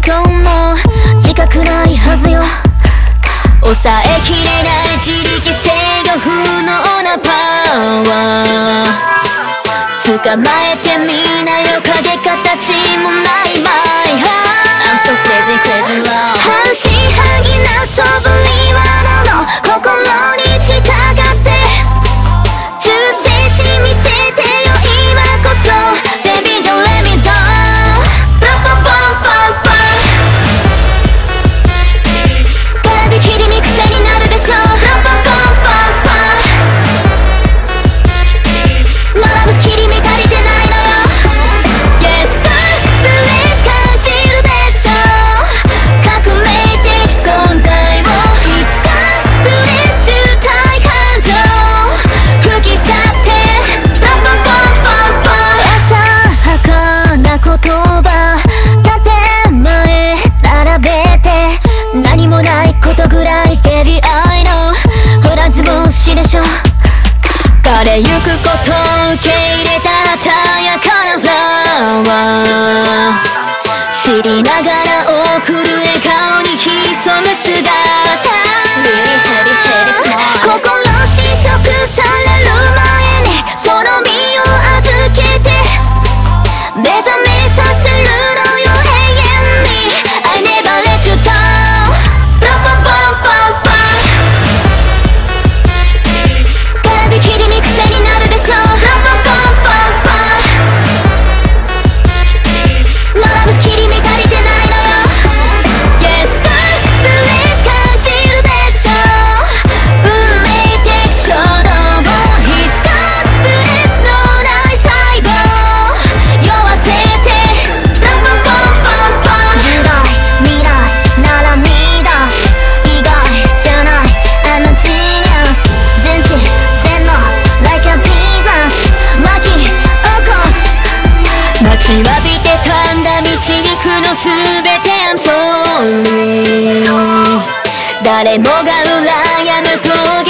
今日も自覚ないはずよ。抑えきれない自力性が不能なパワー。捕まえてみなよ。影形もない。りながらのすべて I'm sorry 誰もが羨むと